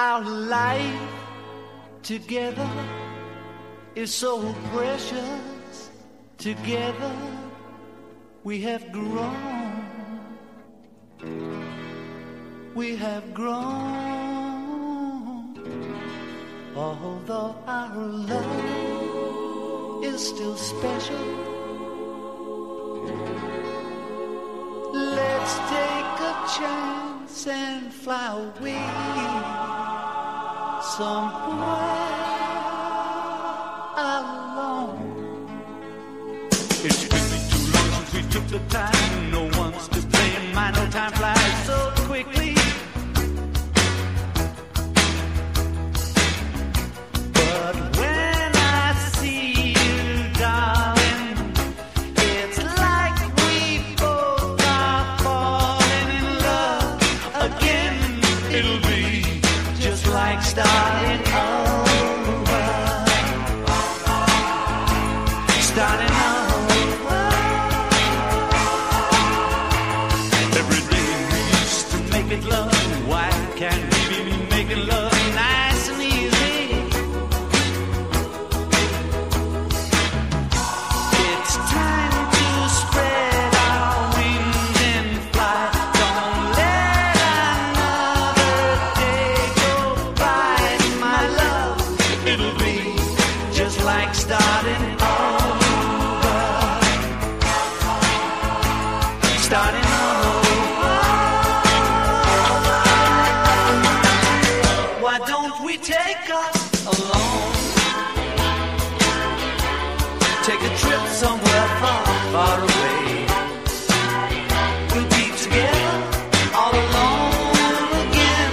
Our life together is so precious. Together we have grown. We have grown. Although our love is still special. Let's take a chance and fly away somewhere alone. It's been too long since we took the time. No one's to blame. My no time flies so like starting starting all over. Why don't we take us alone? Take a trip somewhere far, far away. We'll be together all alone again,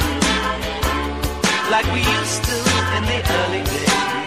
like we used to in the early days.